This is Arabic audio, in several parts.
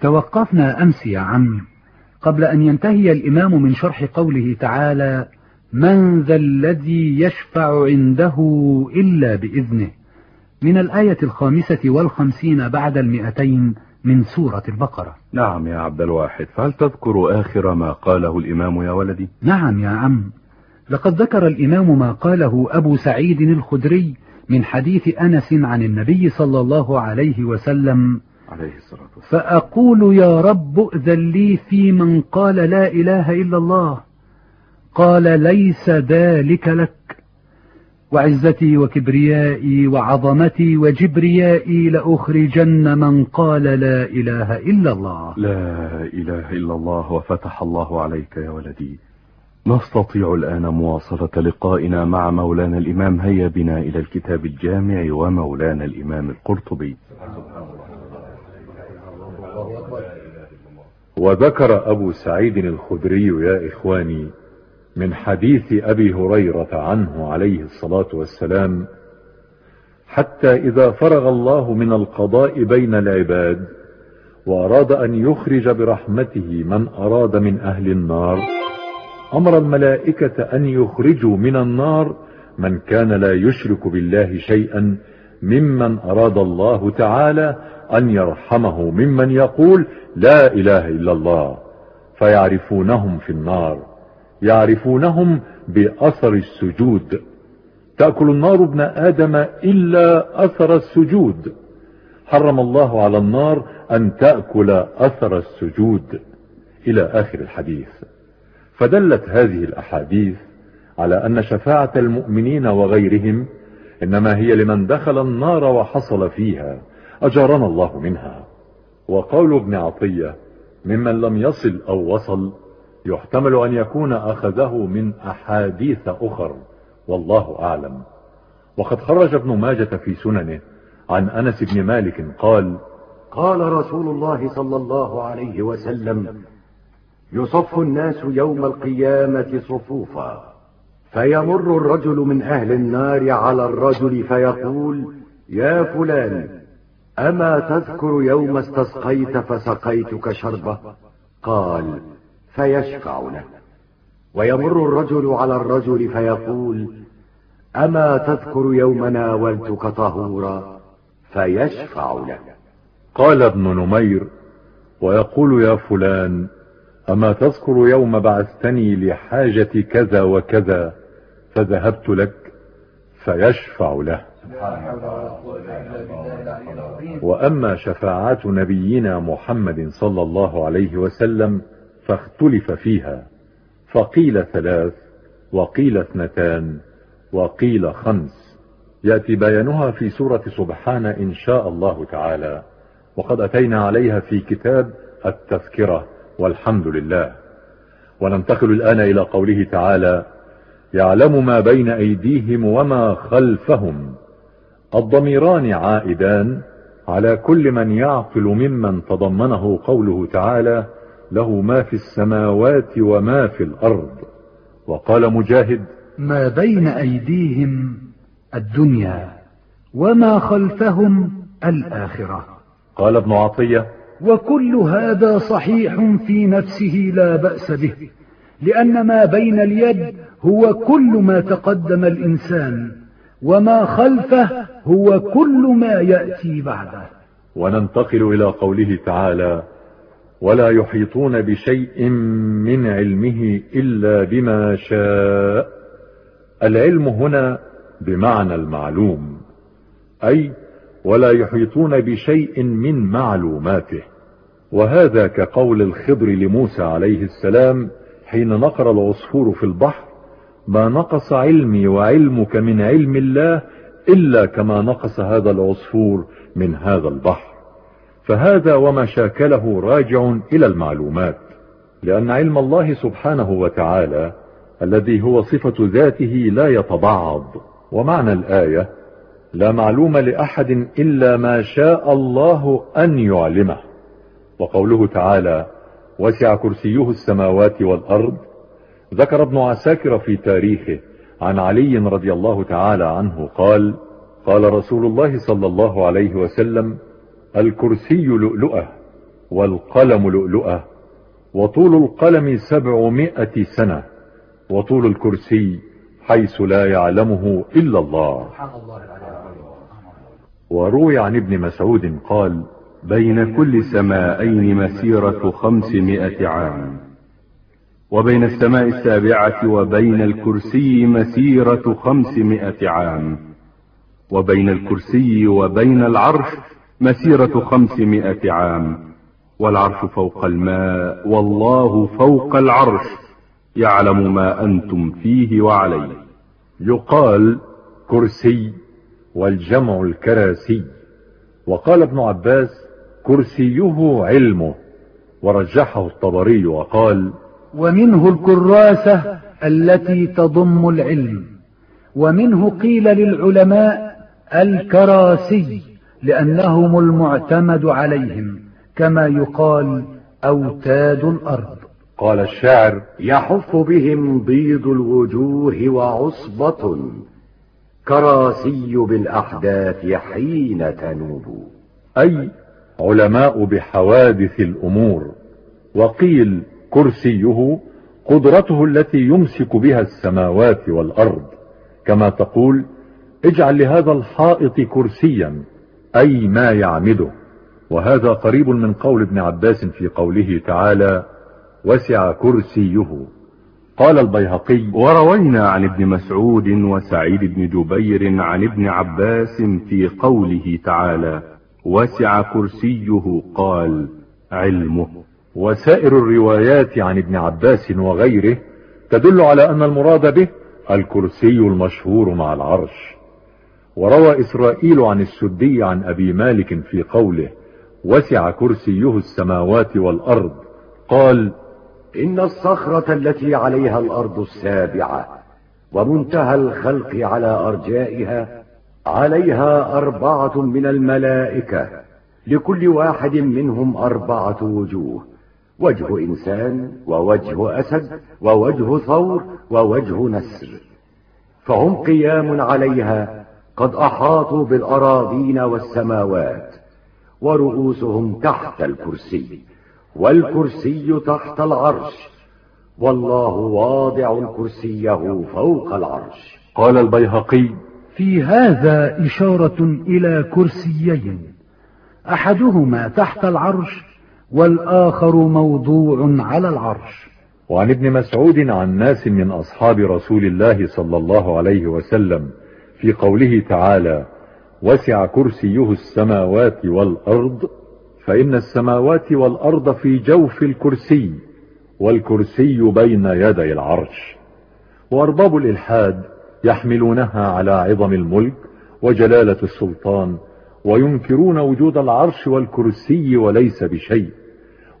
توقفنا أمس يا عم قبل أن ينتهي الإمام من شرح قوله تعالى من ذا الذي يشفع عنده إلا بإذنه من الآية الخامسة والخمسين بعد المئتين من سورة البقرة. نعم يا عبد الواحد فهل تذكر آخر ما قاله الإمام يا ولدي؟ نعم يا عم لقد ذكر الإمام ما قاله أبو سعيد الخدري من حديث أنس عن النبي صلى الله عليه وسلم عليه الصلاة والسلام. فأقول يا رب ائذن لي في من قال لا إله إلا الله. قال ليس ذلك لك. وعزتي وكبريائي وعظمتي وجبريائي لأخرجن من قال لا إله إلا الله. لا إله إلا الله وفتح الله عليك يا ولدي. نستطيع الآن مواصلة لقائنا مع مولانا الإمام. هيا بنا إلى الكتاب الجامع ومولانا الإمام القرطبي. وذكر أبو سعيد الخدري يا إخواني من حديث أبي هريرة عنه عليه الصلاة والسلام حتى إذا فرغ الله من القضاء بين العباد وأراد أن يخرج برحمته من أراد من أهل النار أمر الملائكة أن يخرجوا من النار من كان لا يشرك بالله شيئا ممن أراد الله تعالى أن يرحمه ممن يقول لا إله إلا الله فيعرفونهم في النار يعرفونهم بأثر السجود. تأكل النار ابن آدم إلا أثر السجود. حرم الله على النار أن تأكل أثر السجود. إلى آخر الحديث. فدلت هذه الأحاديث على أن شفاعة المؤمنين وغيرهم إنما هي لمن دخل النار وحصل فيها. أجارنا الله منها. وقول ابن عطية ممن لم يصل أو وصل يحتمل أن يكون أخذه من أحاديث أخر والله أعلم. وقد خرج ابن ماجة في سننه عن أنس بن مالك قال قال رسول الله صلى الله عليه وسلم يصف الناس يوم القيامة صفوفا فيمر الرجل من أهل النار على الرجل فيقول يا فلان أما تذكر يوم استسقيت فسقيتك شربة؟ قال فيشفع له ويمر الرجل على الرجل فيقول أما تذكر يوم ناولتك طهورا؟ فيشفع له قال ابن نمير ويقول يا فلان أما تذكر يوم بعثتني لحاجة كذا وكذا فذهبت لك فيشفع له. وأما شفاعات نبينا محمد صلى الله عليه وسلم فاختلف فيها. فقيل ثلاث وقيل اثنتان وقيل خمس. يأتي بيانها في سورة سبحان إن شاء الله تعالى. وقد أتينا عليها في كتاب التذكرة والحمد لله. وننتقل الآن إلى قوله تعالى يعلم ما بين أيديهم وما خلفهم. الضميران عائدان على كل من يعقل ممن تضمنه قوله تعالى له ما في السماوات وما في الأرض. وقال مجاهد ما بين أيديهم الدنيا وما خلفهم الآخرة. قال ابن عطية وكل هذا صحيح في نفسه لا بأس به لأن ما بين اليد هو كل ما تقدم الإنسان وما خلفه هو كل ما يأتي بعده. وننتقل إلى قوله تعالى ولا يحيطون بشيء من علمه إلا بما شاء. العلم هنا بمعنى المعلوم أي ولا يحيطون بشيء من معلوماته. وهذا كقول الخضر لموسى عليه السلام حين نقر العصفور في البحر ما نقص علمي وعلمك من علم الله إلا كما نقص هذا العصفور من هذا البحر. فهذا وما شاكله راجع إلى المعلومات. لأن علم الله سبحانه وتعالى الذي هو صفة ذاته لا يتبعض ومعنى الآية لا معلوم لأحد إلا ما شاء الله أن يعلمه. وقوله تعالى وسع كرسيه السماوات والأرض ذكر ابن عساكر في تاريخه عن علي رضي الله تعالى عنه قال قال رسول الله صلى الله عليه وسلم الكرسي لؤلؤة والقلم لؤلؤة وطول القلم سبعمائة سنة وطول الكرسي حيث لا يعلمه إلا الله. وروي عن ابن مسعود قال بين كل سماءين مسيرة خمسمائة عام. وبين السماء السابعة وبين الكرسي مسيرة خمسمائة عام. وبين الكرسي وبين العرش مسيرة خمسمائة عام. والعرش فوق الماء والله فوق العرش. يعلم ما أنتم فيه وعليه. يقال كرسي والجمع الكراسي. وقال ابن عباس كرسيه علمه. ورجحه الطبري وقال ومنه الكراسة التي تضم العلم ومنه قيل للعلماء الكراسي لأنهم المعتمد عليهم كما يقال أوتاد الأرض. قال الشاعر يحف بهم بيض الوجوه وعصبة كراسي بالأحداث حين تنوب. أي علماء بحوادث الأمور وقيل كرسيه قدرته التي يمسك بها السماوات والأرض. كما تقول اجعل لهذا الحائط كرسيا أي ما يعمده. وهذا قريب من قول ابن عباس في قوله تعالى وسع كرسيه. قال البيهقي وروينا عن ابن مسعود وسعيد بن جبير عن ابن عباس في قوله تعالى وسع كرسيه قال علمه. وسائر الروايات عن ابن عباس وغيره تدل على أن المراد به الكرسي المشهور مع العرش. وروى إسرائيل عن السدي عن أبي مالك في قوله وسع كرسيه السماوات والأرض قال إن الصخرة التي عليها الأرض السابعة ومنتهى الخلق على أرجائها عليها أربعة من الملائكة لكل واحد منهم أربعة وجوه وجه إنسان ووجه أسد ووجه ثور ووجه نسر. فهم قيام عليها قد أحاطوا بالأراضين والسماوات ورؤوسهم تحت الكرسي والكرسي تحت العرش. والله واضع كرسيه فوق العرش. قال البيهقي في هذا إشارة إلى كرسيين أحدهما تحت العرش والآخر موضوع على العرش. وعن ابن مسعود عن ناس من أصحاب رسول الله صلى الله عليه وسلم في قوله تعالى وسع كرسيه السماوات والأرض فإن السماوات والأرض في جوف الكرسي والكرسي بين يدي العرش. وأرباب الإلحاد يحملونها على عظم الملك وجلالة السلطان وينكرون وجود العرش والكرسي وليس بشيء.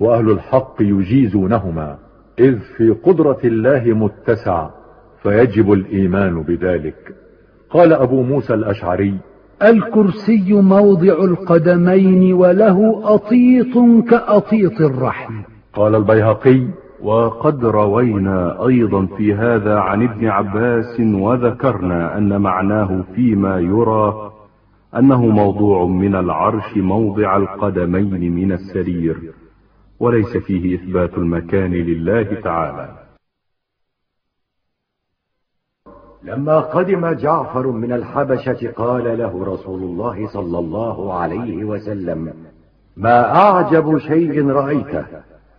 وأهل الحق يجيزونهما إذ في قدرة الله متسع فيجب الإيمان بذلك. قال أبو موسى الأشعري الكرسي موضع القدمين وله أطيط كأطيط الرحم. قال البيهقي وقد روينا أيضا في هذا عن ابن عباس وذكرنا أن معناه فيما يرى أنه موضوع من العرش موضع القدمين من السرير. وليس فيه إثبات المكان لله تعالى. لما قدم جعفر من الحبشة قال له رسول الله صلى الله عليه وسلم ما أعجب شيء رأيته.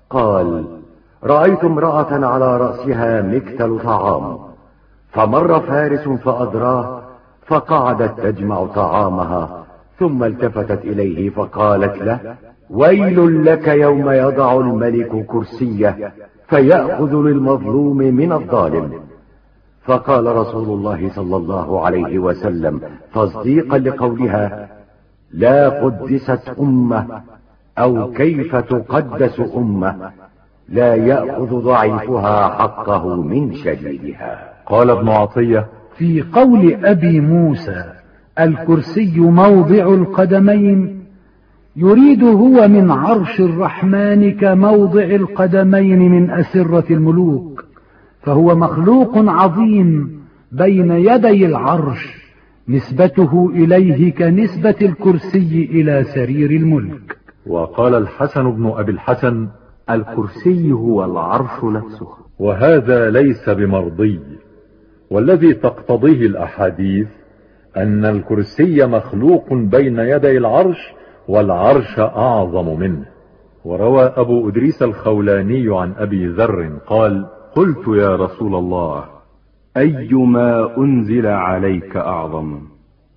قال رأيت امرأة على رأسها مكتل طعام فمر فارس فأدراه فقعدت تجمع طعامها ثم التفتت إليه فقالت له ويل لك يوم يضع الملك كرسيه فيأخذ للمظلوم من الظالم. فقال رسول الله صلى الله عليه وسلم تصديقا لقولها لا قدست أمة أو كيف تقدس أمة؟ لا يأخذ ضعيفها حقه من شديدها. قال ابن عطية في قول أبي موسى الكرسي موضع القدمين يريد هو من عرش الرحمن كموضع القدمين من أسرة الملوك فهو مخلوق عظيم بين يدي العرش نسبته إليه كنسبة الكرسي إلى سرير الملك. وقال الحسن بن أبي الحسن الكرسي هو العرش نفسه. وهذا ليس بمرضي والذي تقتضيه الأحاديث أن الكرسي مخلوق بين يدي العرش والعرش أعظم منه. وروى أبو أدريس الخولاني عن أبي ذر قال قلت يا رسول الله أيما أنزل عليك أعظم؟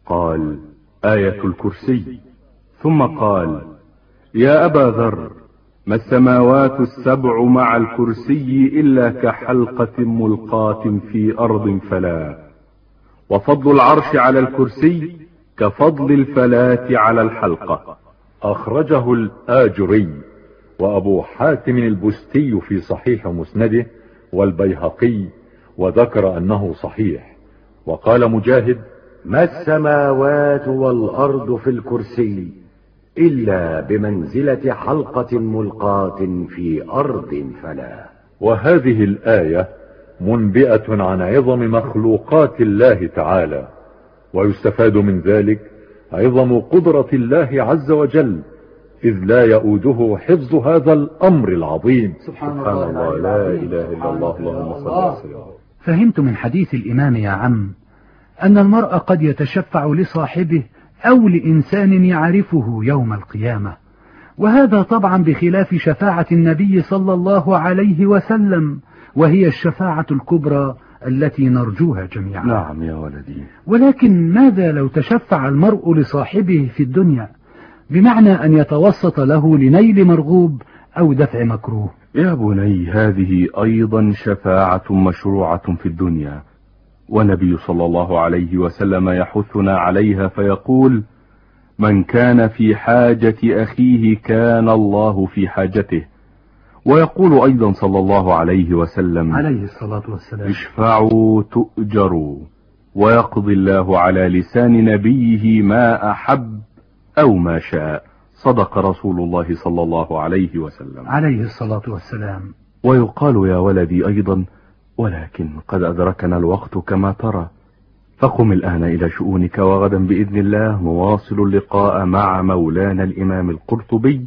قال آية الكرسي. ثم قال يا أبا ذر ما السماوات السبع مع الكرسي إلا كحلقة ملقاة في أرض فلا. وفضل العرش على الكرسي كفضل الفلاة على الحلقة. أخرجه الآجري وأبو حاتم البستي في صحيح مسنده والبيهقي وذكر أنه صحيح. وقال مجاهد ما السماوات والأرض في الكرسي إلا بمنزلة حلقة ملقاة في أرض فلا. وهذه الآية منبئة عن عظم مخلوقات الله تعالى ويستفاد من ذلك عظم قدرة الله عز وجل إذ لا يؤوده حفظ هذا الأمر العظيم. سبحان الله. لا إله إلا الله اللهم صل وسلم. فهمت من حديث الإمام يا عم أن المرء قد يتشفع لصاحبه أو لإنسان يعرفه يوم القيامة وهذا طبعا بخلاف شفاعة النبي صلى الله عليه وسلم وهي الشفاعة الكبرى التي نرجوها جميعا. نعم يا ولدي. ولكن ماذا لو تشفع المرء لصاحبه في الدنيا بمعنى أن يتوسط له لنيل مرغوب أو دفع مكروه؟ يا بني هذه أيضا شفاعة مشروعة في الدنيا. والنبي صلى الله عليه وسلم يحثنا عليها فيقول من كان في حاجة أخيه كان الله في حاجته. ويقول أيضا صلى الله عليه وسلم عليه الصلاة والسلام. اشفعوا تؤجروا ويقضي الله على لسان نبيه ما أحب أو ما شاء. صدق رسول الله صلى الله عليه وسلم. عليه الصلاة والسلام. ويقال يا ولدي أيضا ولكن قد أدركنا الوقت كما ترى فقم الآن إلى شؤونك وغدا بإذن الله نواصل اللقاء مع مولانا الإمام القرطبي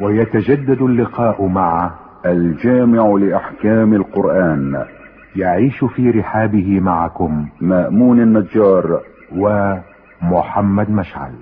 ويتجدد اللقاء مع الجامع لأحكام القرآن. يعيش في رحابه معكم مأمون النجار. ومحمد مشعل.